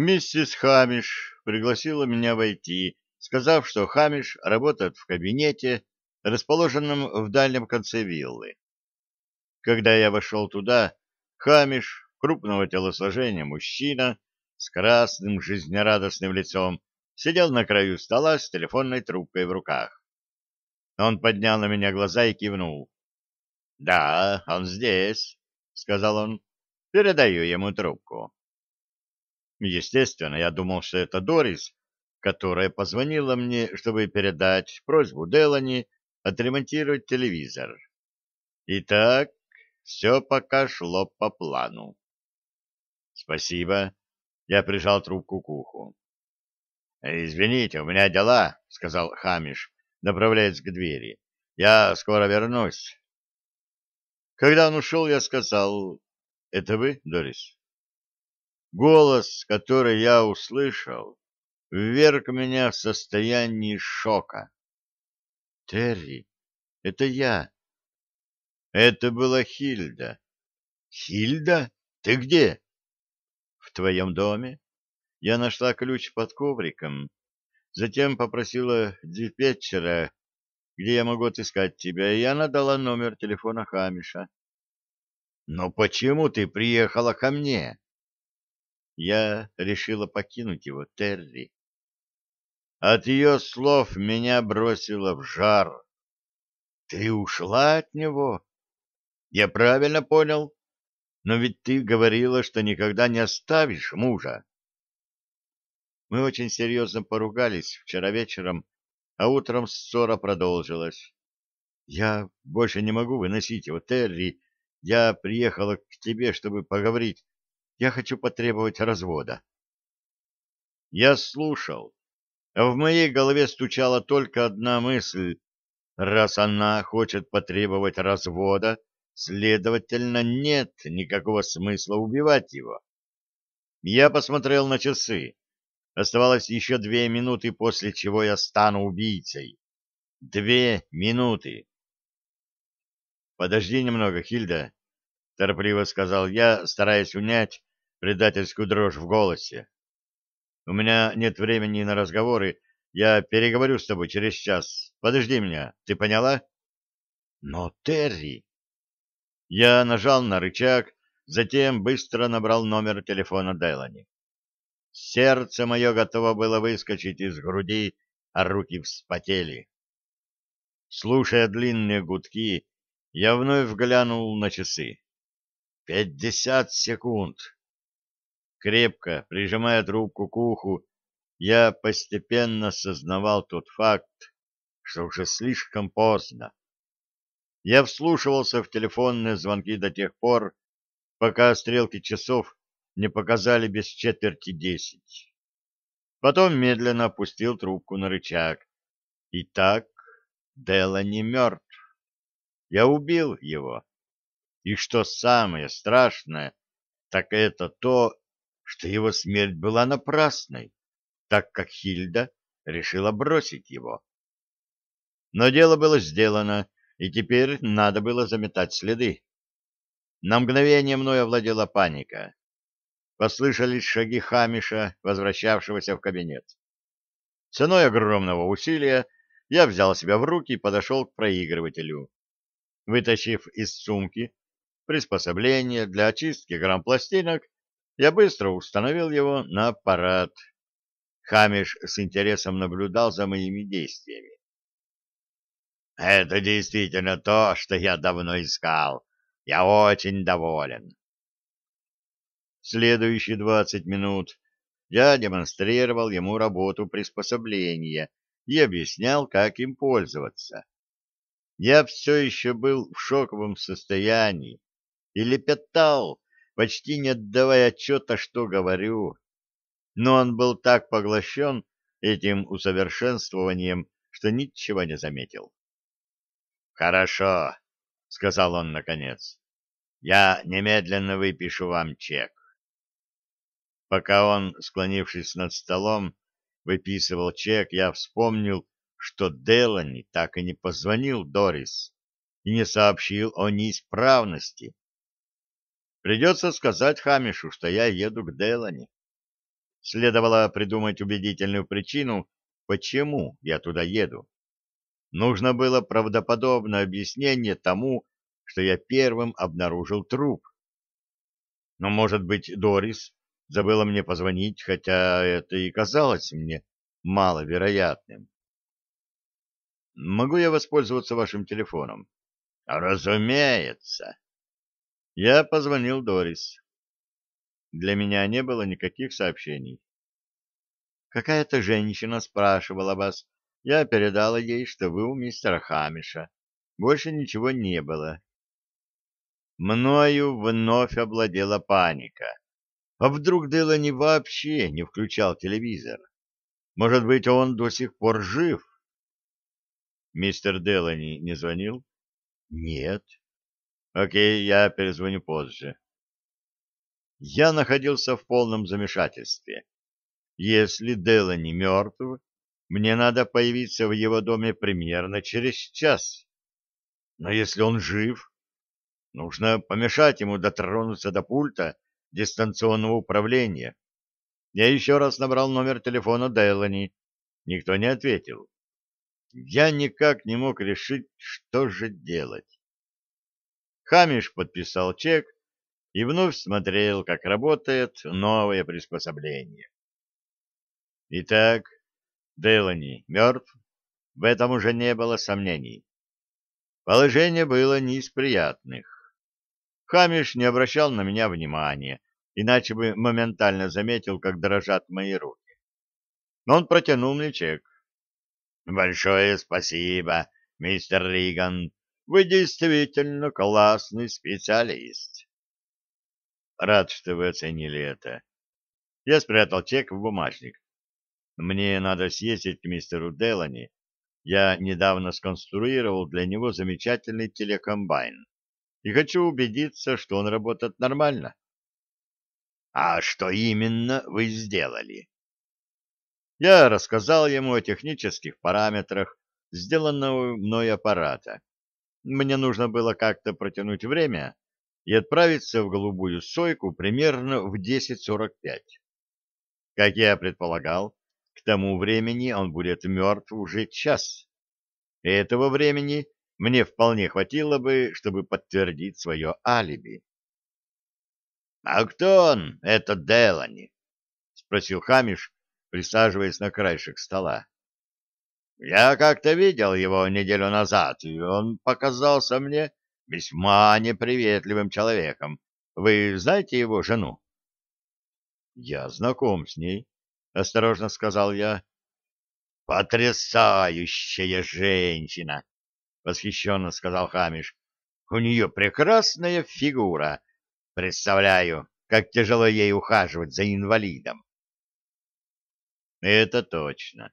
Миссис Хамиш пригласила меня войти, сказав, что Хамиш работает в кабинете, расположенном в дальнем конце виллы. Когда я вошел туда, Хамиш, крупного телосложения мужчина, с красным жизнерадостным лицом, сидел на краю стола с телефонной трубкой в руках. Он поднял на меня глаза и кивнул. — Да, он здесь, — сказал он. — Передаю ему трубку. Естественно, я думал, что это Дорис, которая позвонила мне, чтобы передать просьбу Делани отремонтировать телевизор. Итак, все пока шло по плану. Спасибо. Я прижал трубку к уху. Извините, у меня дела, сказал Хамиш, направляясь к двери. Я скоро вернусь. Когда он ушел, я сказал, это вы, Дорис? Голос, который я услышал, вверг меня в состояние шока. «Терри, это я». Это была Хильда. «Хильда? Ты где?» «В твоем доме. Я нашла ключ под ковриком. Затем попросила диспетчера, где я могу отыскать тебя, и она дала номер телефона Хамиша». «Но почему ты приехала ко мне?» Я решила покинуть его, Терри. От ее слов меня бросило в жар. Ты ушла от него? Я правильно понял? Но ведь ты говорила, что никогда не оставишь мужа. Мы очень серьезно поругались вчера вечером, а утром ссора продолжилась. Я больше не могу выносить его, Терри. Я приехала к тебе, чтобы поговорить я хочу потребовать развода. Я слушал, а в моей голове стучала только одна мысль. Раз она хочет потребовать развода, следовательно, нет никакого смысла убивать его. Я посмотрел на часы. Оставалось еще две минуты, после чего я стану убийцей. Две минуты. «Подожди немного, Хильда», — торопливо сказал я, стараясь унять предательскую дрожь в голосе. «У меня нет времени на разговоры. Я переговорю с тобой через час. Подожди меня. Ты поняла?» «Но, Терри...» Я нажал на рычаг, затем быстро набрал номер телефона Делани. Сердце мое готово было выскочить из груди, а руки вспотели. Слушая длинные гудки, я вновь глянул на часы. Пятьдесят секунд. Крепко прижимая трубку к уху, я постепенно осознавал тот факт, что уже слишком поздно. Я вслушивался в телефонные звонки до тех пор, пока стрелки часов не показали без четверти десять. Потом медленно опустил трубку на рычаг. Итак, Дело не мертв. Я убил его. И что самое страшное, так это то, что его смерть была напрасной, так как Хильда решила бросить его. Но дело было сделано, и теперь надо было заметать следы. На мгновение мной овладела паника. Послышались шаги Хамиша, возвращавшегося в кабинет. Ценой огромного усилия я взял себя в руки и подошел к проигрывателю. Вытащив из сумки приспособление для очистки грампластинок, я быстро установил его на аппарат. Хамиш с интересом наблюдал за моими действиями. «Это действительно то, что я давно искал. Я очень доволен». Следующие двадцать минут я демонстрировал ему работу приспособления и объяснял, как им пользоваться. Я все еще был в шоковом состоянии и лепетал, почти не отдавая отчета, что говорю. Но он был так поглощен этим усовершенствованием, что ничего не заметил. «Хорошо», — сказал он наконец. «Я немедленно выпишу вам чек». Пока он, склонившись над столом, выписывал чек, я вспомнил, что Делани так и не позвонил Дорис и не сообщил о неисправности. Придется сказать Хамишу, что я еду к Делани. Следовало придумать убедительную причину, почему я туда еду. Нужно было правдоподобное объяснение тому, что я первым обнаружил труп. Но, может быть, Дорис забыла мне позвонить, хотя это и казалось мне маловероятным. Могу я воспользоваться вашим телефоном? Разумеется. Я позвонил Дорис. Для меня не было никаких сообщений. Какая-то женщина спрашивала вас. Я передала ей, что вы у мистера Хамиша. Больше ничего не было. Мною вновь овладела паника. А вдруг Делани вообще не включал телевизор? Может быть, он до сих пор жив? Мистер Делани не звонил? Нет. Окей, я перезвоню позже. Я находился в полном замешательстве. Если Делани мертв, мне надо появиться в его доме примерно через час. Но если он жив, нужно помешать ему дотронуться до пульта дистанционного управления. Я еще раз набрал номер телефона Делани. Никто не ответил. Я никак не мог решить, что же делать. Хамиш подписал чек и вновь смотрел, как работает новое приспособление. Итак, Делани мертв, в этом уже не было сомнений. Положение было не из приятных. Хамиш не обращал на меня внимания, иначе бы моментально заметил, как дрожат мои руки. Но он протянул мне чек. «Большое спасибо, мистер Риган. Вы действительно классный специалист». Рад, что вы оценили это. Я спрятал чек в бумажник. Мне надо съездить к мистеру Делани. Я недавно сконструировал для него замечательный телекомбайн и хочу убедиться, что он работает нормально. — А что именно вы сделали? Я рассказал ему о технических параметрах сделанного мной аппарата. Мне нужно было как-то протянуть время и отправиться в голубую сойку примерно в 10.45. Как я предполагал, к тому времени он будет мертв уже час. Этого времени мне вполне хватило бы, чтобы подтвердить свое алиби. — А кто он, этот Делани? — спросил Хамиш, присаживаясь на краешек стола. — Я как-то видел его неделю назад, и он показался мне весьма неприветливым человеком. Вы знаете его жену? — Я знаком с ней, — осторожно сказал я. — Потрясающая женщина! — восхищенно сказал Хамиш. — У нее прекрасная фигура. Представляю, как тяжело ей ухаживать за инвалидом. — Это точно.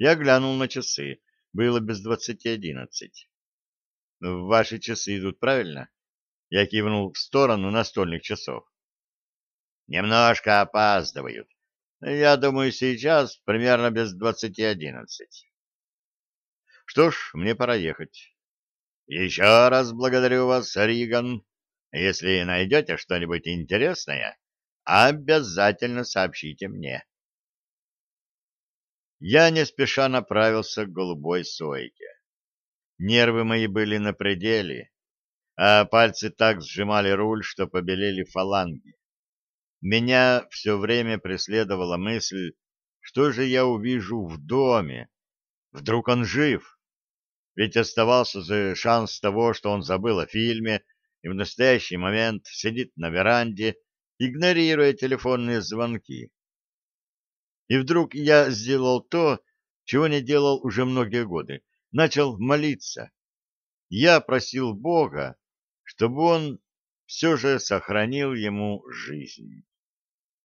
Я глянул на часы. Было без двадцати одиннадцать. — Ваши часы идут правильно? Я кивнул в сторону настольных часов. — Немножко опаздывают. Я думаю, сейчас примерно без двадцати одиннадцать. Что ж, мне пора ехать. Еще раз благодарю вас, Риган. Если найдете что-нибудь интересное, обязательно сообщите мне. Я не спеша направился к голубой сойке. Нервы мои были на пределе, а пальцы так сжимали руль, что побелели фаланги. Меня все время преследовала мысль, что же я увижу в доме. Вдруг он жив? Ведь оставался же шанс того, что он забыл о фильме и в настоящий момент сидит на веранде, игнорируя телефонные звонки. И вдруг я сделал то, чего не делал уже многие годы. Начал молиться. Я просил Бога, чтобы он все же сохранил ему жизнь.